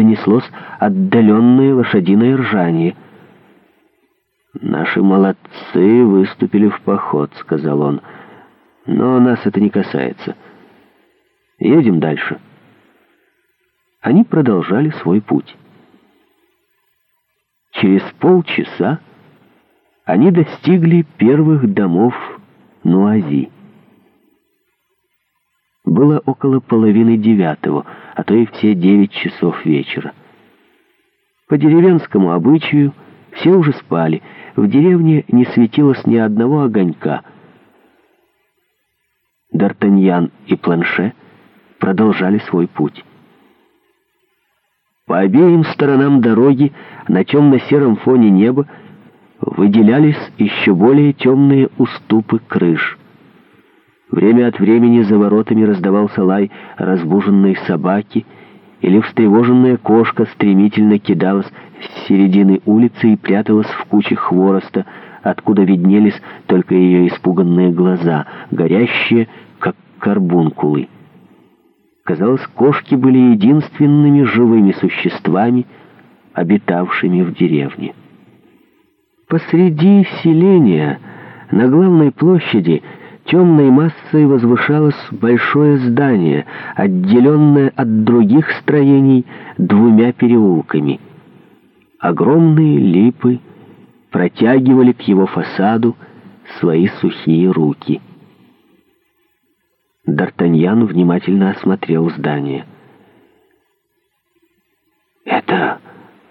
донеслось отдаленное лошадиное ржание. «Наши молодцы выступили в поход», — сказал он. «Но нас это не касается. Едем дальше». Они продолжали свой путь. Через полчаса они достигли первых домов Нуази. Было около половины девятого, а то и все девять часов вечера. По деревенскому обычаю все уже спали, в деревне не светилось ни одного огонька. Д'Артаньян и Планше продолжали свой путь. По обеим сторонам дороги на темно-сером фоне неба выделялись еще более темные уступы крыш — Время от времени за воротами раздавался лай разбуженной собаки, или встревоженная кошка стремительно кидалась с середины улицы и пряталась в куче хвороста, откуда виднелись только ее испуганные глаза, горящие, как карбункулы. Казалось, кошки были единственными живыми существами, обитавшими в деревне. Посреди селения, на главной площади, темной массой возвышалось большое здание, отделенное от других строений двумя переулками. Огромные липы протягивали к его фасаду свои сухие руки. Д'Артаньян внимательно осмотрел здание. «Это,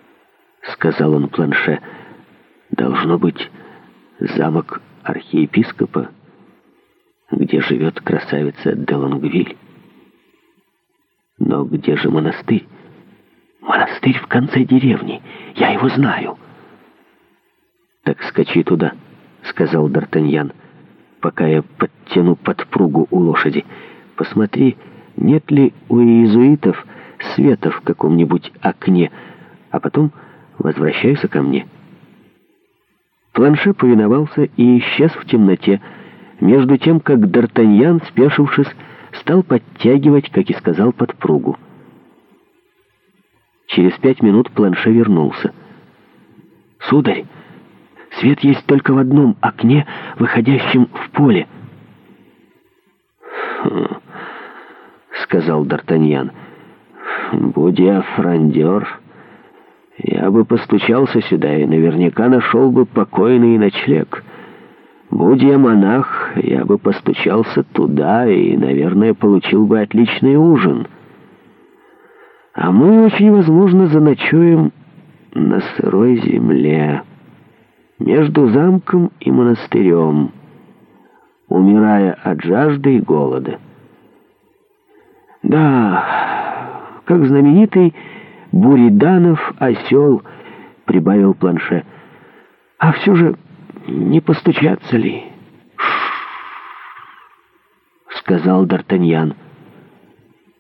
— сказал он планше, — должно быть замок архиепископа?» где живет красавица Делангвиль. Но где же монастырь? Монастырь в конце деревни. Я его знаю. Так скачи туда, сказал Д'Артаньян, пока я подтяну подпругу у лошади. Посмотри, нет ли у иезуитов света в каком-нибудь окне, а потом возвращайся ко мне. Планше повиновался и исчез в темноте, между тем, как Д'Артаньян, спешившись, стал подтягивать, как и сказал, подпругу. Через пять минут планше вернулся. «Сударь, свет есть только в одном окне, выходящем в поле». Сказал Д'Артаньян, — «будь я фрондер, я бы постучался сюда и наверняка нашел бы покойный ночлег». Будь я монах, я бы постучался туда и, наверное, получил бы отличный ужин. А мы, очень возможно, заночуем на сырой земле, между замком и монастырем, умирая от жажды и голода. Да, как знаменитый Буриданов осел, прибавил планше. А все же не постучаться ли? — сказал Д'Артаньян.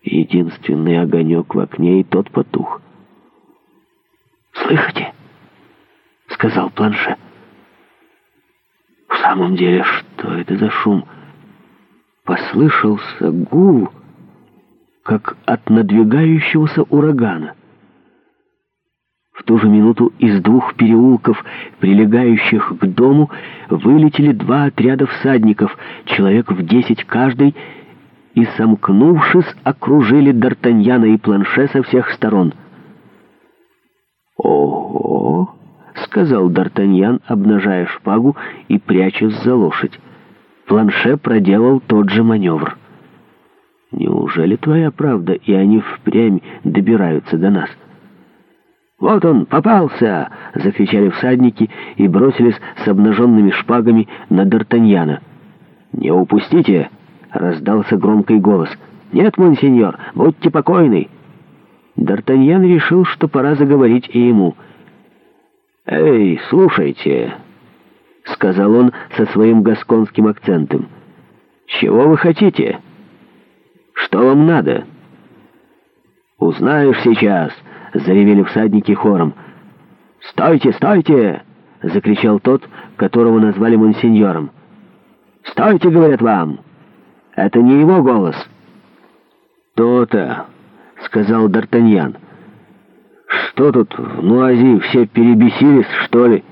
Единственный огонек в окне, и тот потух. «Слышите?» — сказал Планше. «В самом деле, что это за шум?» Послышался гул, как от надвигающегося урагана. В ту же минуту из двух переулков, прилегающих к дому, вылетели два отряда всадников, человек в десять каждый, и, сомкнувшись, окружили Д'Артаньяна и Планше со всех сторон. «Ого!» — сказал Д'Артаньян, обнажая шпагу и прячась за лошадь. Планше проделал тот же маневр. «Неужели твоя правда, и они впрямь добираются до нас?» «Вот он, попался!» — закричали всадники и бросились с обнаженными шпагами на Д'Артаньяна. «Не упустите!» — раздался громкий голос. «Нет, монсеньор, будьте покойны!» Д'Артаньян решил, что пора заговорить и ему. «Эй, слушайте!» — сказал он со своим гасконским акцентом. «Чего вы хотите? Что вам надо?» «Узнаешь сейчас!» заревели всадники хором. «Стойте, стойте!» — закричал тот, которого назвали монсеньором. «Стойте!» — говорят вам. «Это не его голос!» «То-то!» — сказал Д'Артаньян. «Что тут, в Нуази, все перебесились, что ли?»